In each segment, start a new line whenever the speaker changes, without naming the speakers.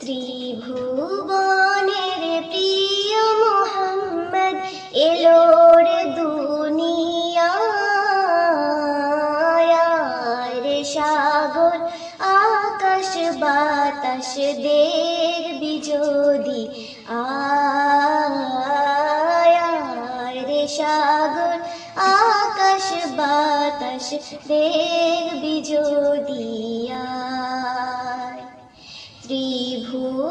ত্রিভুবনের প্রিয় মোহাম্মদ এলো রে দুনিয়ায়। রে সাগর, আকাশ, বাতাস দেখবি যদি আয় রে সাগর, আকাশ, বাতাস দেখবি যদি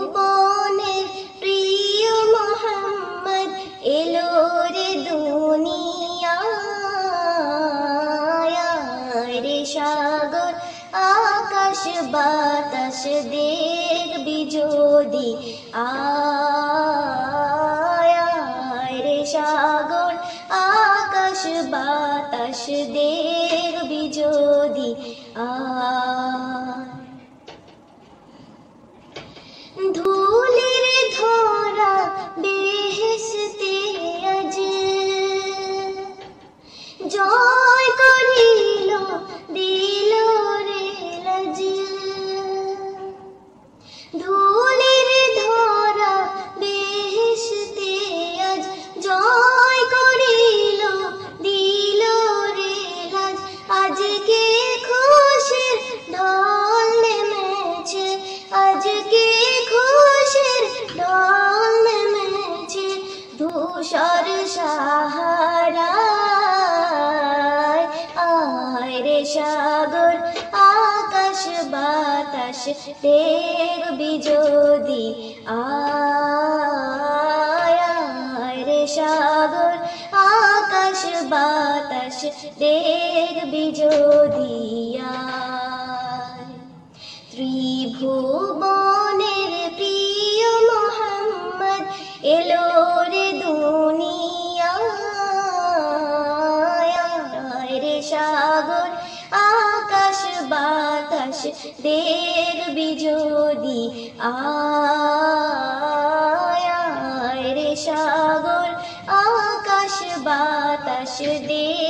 ত্রিভুবনের প্রিয় মোহাম্মদ এলো রে দুনিয়ায়। রে সাগর, আকাশ বাতাস দেখবি যদি। রে সাগর, আকাশ বাতাস দেখবি যদি। আয় সাগর আকাশ বাতাস দেখবি যদি আরে সাগর আকাশ বাতাস দেখবি যদি আয়। দেখবি যদি আয় রে সাগর আকাশ বাতাস দেখবি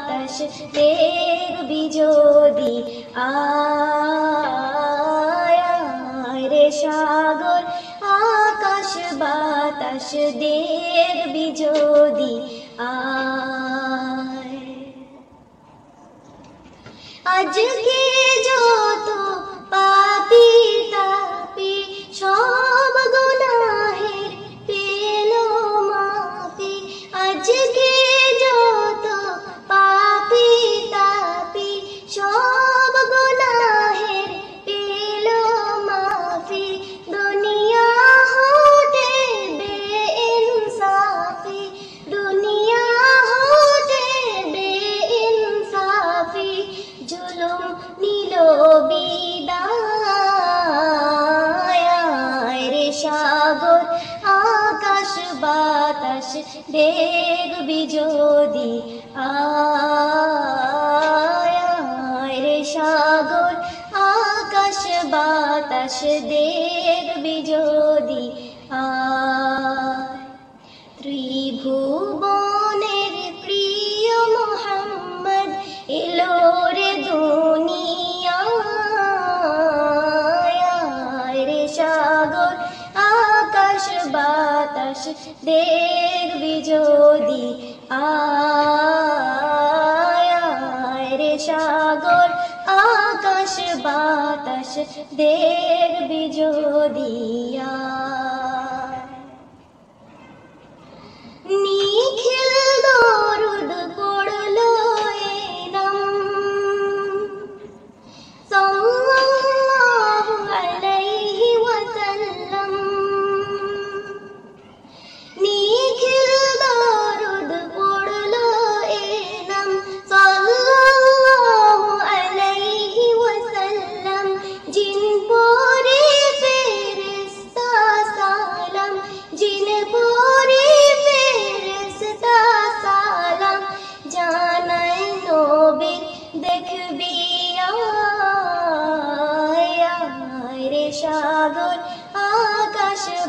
বাতাস দেখবি যদি আয় রে সাগর আকাশ বাতাস দেখবি যদি আয়। আজকে যত দেখবি যদি আরে সাগর আকাশ বাতাস দেখবি যদি বাতাস দেখবি যদি? আয় রে সাগর আকাশ বাতাস দেখবি যদি? আয়।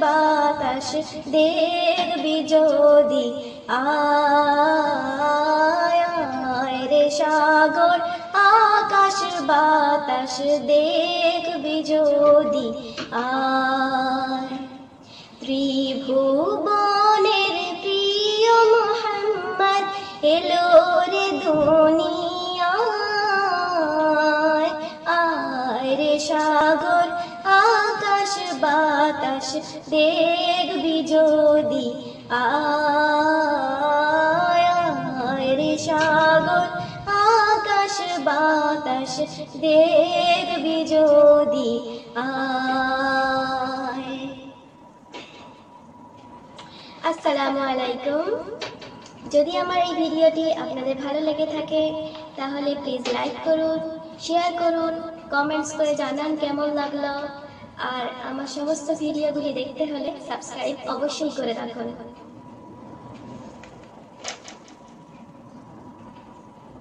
বাতাস দেখবি যদি। আয় রে সাগর আকাশ বাতাস দেখবি যদি। আয় ত্রিভুবনের বাতাস দেখবি যদি আয় সাগর, আকাশ বাতাস দেখবি যদি আসসালামু আলাইকুম। যদি আমার এই ভিডিওটি আপনাদের ভালো লেগে থাকে, তাহলে প্লিজ লাইক করুন শেয়ার করুন কমেন্টস করে জানান কেমন লাগল। আর আমার সমস্ত ভিডিওগুলি দেখতে হলে সাবস্ক্রাইব অবশ্যই করে রাখুন।